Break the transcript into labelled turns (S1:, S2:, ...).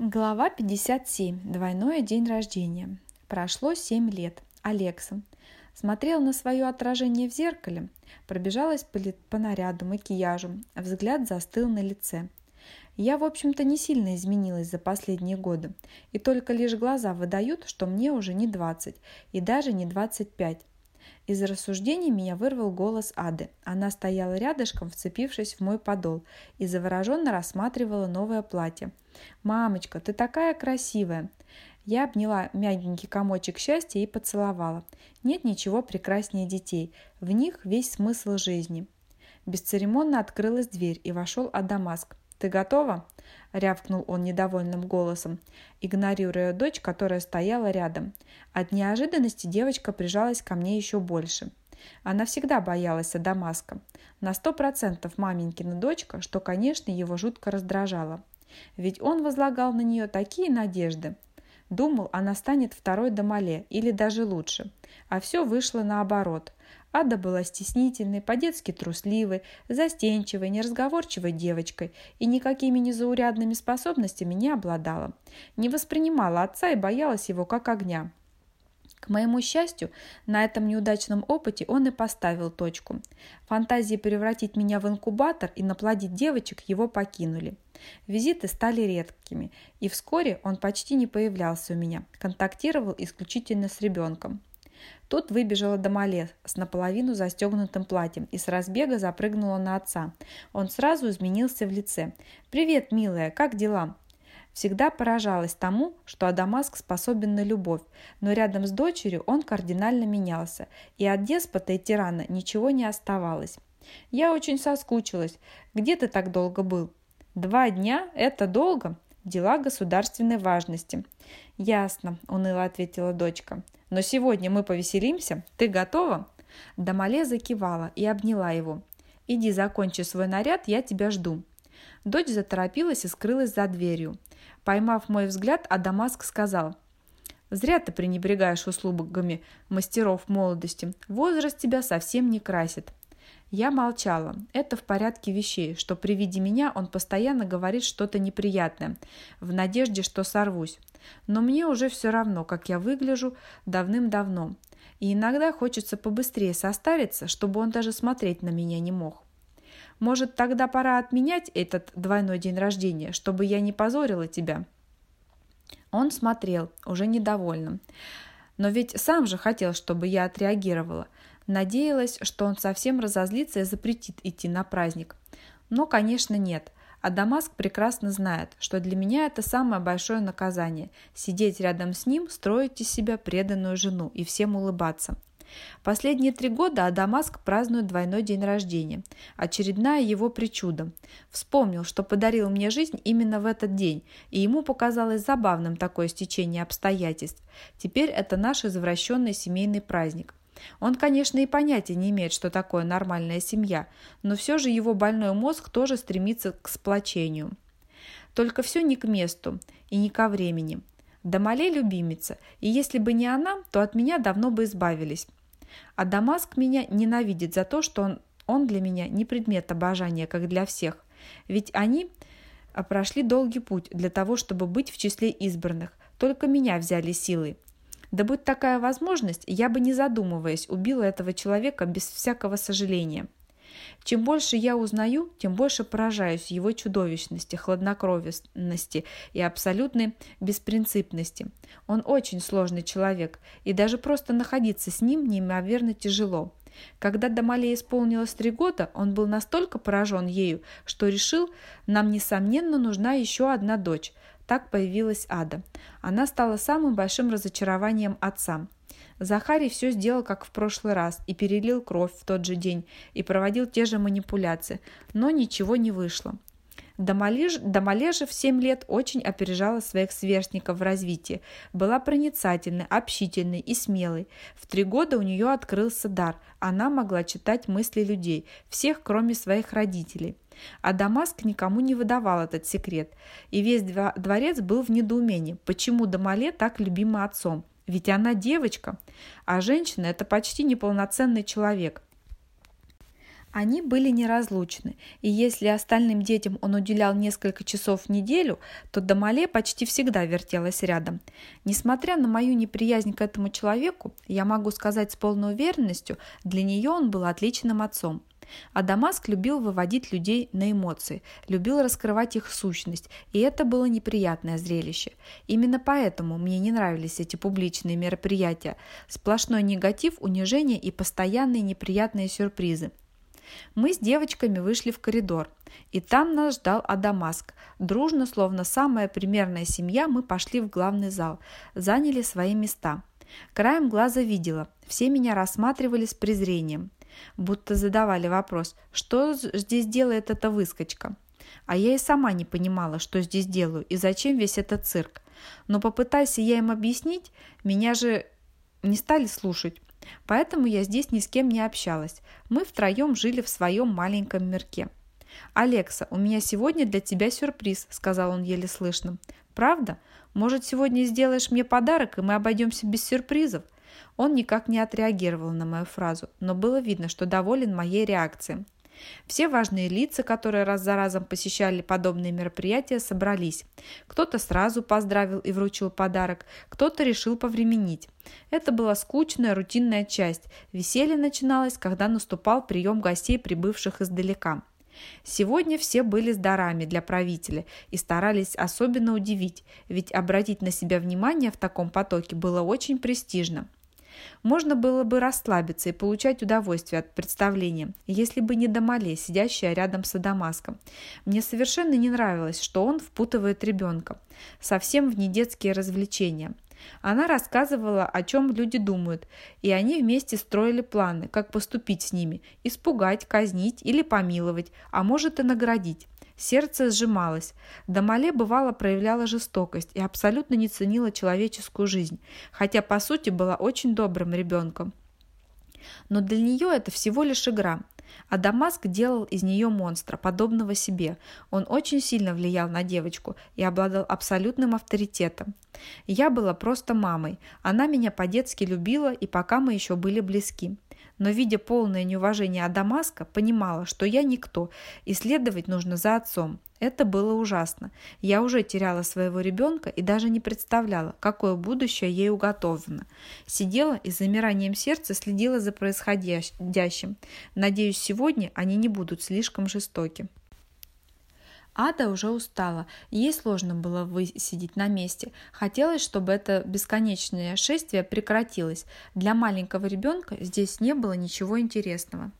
S1: Глава 57. Двойное день рождения. Прошло 7 лет. Алекса. Смотрела на свое отражение в зеркале, пробежалась по, ли... по наряду, макияжу, взгляд застыл на лице. Я, в общем-то, не сильно изменилась за последние годы, и только лишь глаза выдают, что мне уже не 20 и даже не 25. Из рассуждений меня вырвал голос Ады. Она стояла рядышком, вцепившись в мой подол, и завороженно рассматривала новое платье – «Мамочка, ты такая красивая!» Я обняла мягенький комочек счастья и поцеловала. Нет ничего прекраснее детей. В них весь смысл жизни. Бесцеремонно открылась дверь, и вошел Адамаск. «Ты готова?» – рявкнул он недовольным голосом, игнорируя дочь, которая стояла рядом. От неожиданности девочка прижалась ко мне еще больше. Она всегда боялась Адамаска. На сто процентов маменькина дочка, что, конечно, его жутко раздражало. Ведь он возлагал на нее такие надежды. Думал, она станет второй Дамале или даже лучше. А все вышло наоборот. Ада была стеснительной, по-детски трусливой, застенчивой, неразговорчивой девочкой и никакими незаурядными способностями не обладала. Не воспринимала отца и боялась его как огня. К моему счастью, на этом неудачном опыте он и поставил точку. Фантазии превратить меня в инкубатор и наплодить девочек его покинули. Визиты стали редкими, и вскоре он почти не появлялся у меня, контактировал исключительно с ребенком. Тут выбежала Домале с наполовину застегнутым платьем и с разбега запрыгнула на отца. Он сразу изменился в лице. «Привет, милая, как дела?» Всегда поражалась тому, что Адамаск способен на любовь, но рядом с дочерью он кардинально менялся, и от деспота и тирана ничего не оставалось. «Я очень соскучилась. Где ты так долго был?» «Два дня? Это долго?» «Дела государственной важности». «Ясно», – уныло ответила дочка. «Но сегодня мы повеселимся. Ты готова?» Дамале закивала и обняла его. «Иди закончи свой наряд, я тебя жду». Дочь заторопилась и скрылась за дверью. Поймав мой взгляд, Адамаск сказал, «Зря ты пренебрегаешь услугами мастеров молодости. Возраст тебя совсем не красит». Я молчала. Это в порядке вещей, что при виде меня он постоянно говорит что-то неприятное, в надежде, что сорвусь. Но мне уже все равно, как я выгляжу давным-давно. И иногда хочется побыстрее состариться, чтобы он даже смотреть на меня не мог. Может, тогда пора отменять этот двойной день рождения, чтобы я не позорила тебя?» Он смотрел, уже недовольным. Но ведь сам же хотел, чтобы я отреагировала. Надеялась, что он совсем разозлится и запретит идти на праздник. Но, конечно, нет. А Дамаск прекрасно знает, что для меня это самое большое наказание – сидеть рядом с ним, строить из себя преданную жену и всем улыбаться. Последние три года Адамаск празднует двойной день рождения. Очередная его причуда. Вспомнил, что подарил мне жизнь именно в этот день, и ему показалось забавным такое стечение обстоятельств. Теперь это наш извращенный семейный праздник. Он, конечно, и понятия не имеет, что такое нормальная семья, но все же его больной мозг тоже стремится к сплочению. Только все не к месту и не ко времени. Дамале любимица, и если бы не она, то от меня давно бы избавились. А Дамаск меня ненавидит за то, что он, он для меня не предмет обожания, как для всех. Ведь они а, прошли долгий путь для того, чтобы быть в числе избранных. Только меня взяли силой. Да будь такая возможность, я бы не задумываясь убила этого человека без всякого сожаления. Чем больше я узнаю, тем больше поражаюсь его чудовищности, хладнокровности и абсолютной беспринципности. Он очень сложный человек, и даже просто находиться с ним неимоверно тяжело. Когда Дамале исполнилось три года, он был настолько поражен ею, что решил, нам, несомненно, нужна еще одна дочь. Так появилась Ада. Она стала самым большим разочарованием отца. Захарий все сделал, как в прошлый раз, и перелил кровь в тот же день, и проводил те же манипуляции, но ничего не вышло. Дамалежа в 7 лет очень опережала своих сверстников в развитии, была проницательной, общительной и смелой. В три года у нее открылся дар, она могла читать мысли людей, всех, кроме своих родителей. А Дамаск никому не выдавал этот секрет, и весь дворец был в недоумении, почему Дамале так любима отцом. Ведь она девочка, а женщина – это почти неполноценный человек. Они были неразлучны, и если остальным детям он уделял несколько часов в неделю, то Дамале почти всегда вертелась рядом. Несмотря на мою неприязнь к этому человеку, я могу сказать с полной уверенностью, для нее он был отличным отцом. А любил выводить людей на эмоции, любил раскрывать их сущность, и это было неприятное зрелище. Именно поэтому мне не нравились эти публичные мероприятия. Сплошной негатив, унижение и постоянные неприятные сюрпризы. Мы с девочками вышли в коридор, и там нас ждал Адамаск. Дружно, словно самая примерная семья, мы пошли в главный зал, заняли свои места. Краем глаза видела, все меня рассматривали с презрением, будто задавали вопрос, что здесь делает эта выскочка. А я и сама не понимала, что здесь делаю и зачем весь этот цирк. Но попытайся я им объяснить, меня же не стали слушать. Поэтому я здесь ни с кем не общалась. Мы втроем жили в своем маленьком мирке. «Алекса, у меня сегодня для тебя сюрприз», – сказал он еле слышно. «Правда? Может, сегодня сделаешь мне подарок, и мы обойдемся без сюрпризов?» Он никак не отреагировал на мою фразу, но было видно, что доволен моей реакцией. Все важные лица, которые раз за разом посещали подобные мероприятия, собрались. Кто-то сразу поздравил и вручил подарок, кто-то решил повременить. Это была скучная, рутинная часть. Веселье начиналось, когда наступал прием гостей, прибывших издалека. Сегодня все были с дарами для правителя и старались особенно удивить, ведь обратить на себя внимание в таком потоке было очень престижно. Можно было бы расслабиться и получать удовольствие от представления, если бы не Дамале, сидящая рядом с Адамаском. Мне совершенно не нравилось, что он впутывает ребенка. Совсем в недетские развлечения. Она рассказывала, о чем люди думают, и они вместе строили планы, как поступить с ними, испугать, казнить или помиловать, а может и наградить. Сердце сжималось. Дамале бывало проявляла жестокость и абсолютно не ценила человеческую жизнь, хотя по сути была очень добрым ребенком. Но для нее это всего лишь игра. А Дамаск делал из нее монстра, подобного себе. Он очень сильно влиял на девочку и обладал абсолютным авторитетом. Я была просто мамой. Она меня по-детски любила, и пока мы еще были близки но, видя полное неуважение Адамаска, понимала, что я никто, и следовать нужно за отцом. Это было ужасно. Я уже теряла своего ребенка и даже не представляла, какое будущее ей уготовано. Сидела и с замиранием сердца следила за происходящим. Надеюсь, сегодня они не будут слишком жестоки. Ада уже устала, ей сложно было высидеть на месте. Хотелось, чтобы это бесконечное шествие прекратилось. Для маленького ребенка здесь не было ничего интересного.